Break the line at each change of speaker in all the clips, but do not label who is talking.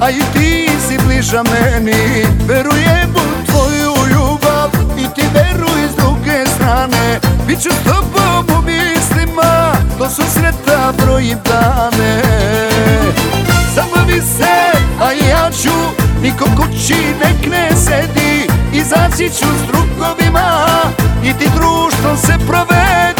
A i ti si bliža meni. Verujem u tvoju ljubav I ti veruj s druge strane. Biću s tobom u mislima Do susreta brojim dane. Samo vi se, a ja ću Niko kući nek ne sedi. Izaći ću s drugovima I ti društvom se provedi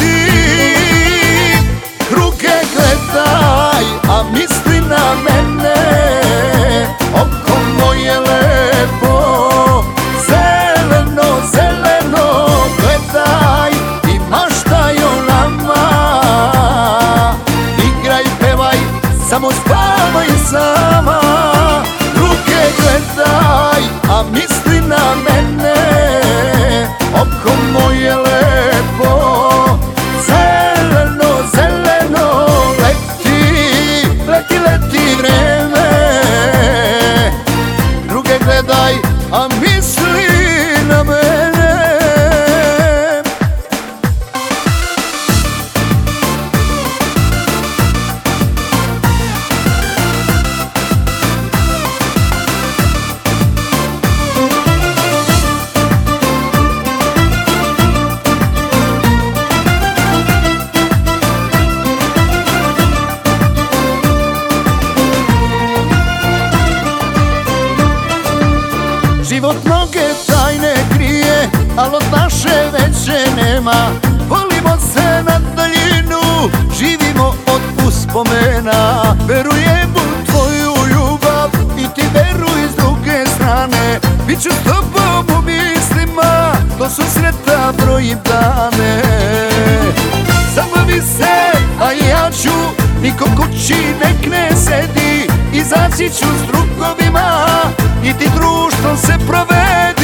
soul Život mnoge tajne krije, al od naše veće nema. Volimo se na daljinu, živimo od uspomena. Verujem u tvoju ljubav i ti veruj s druge strane. Biću s tobom u mislima, do susreta brojim dane. Samo vi se, a ja ću, niko kući nek ne sedi. Izaći ću s drugovima i ti društvom se provedi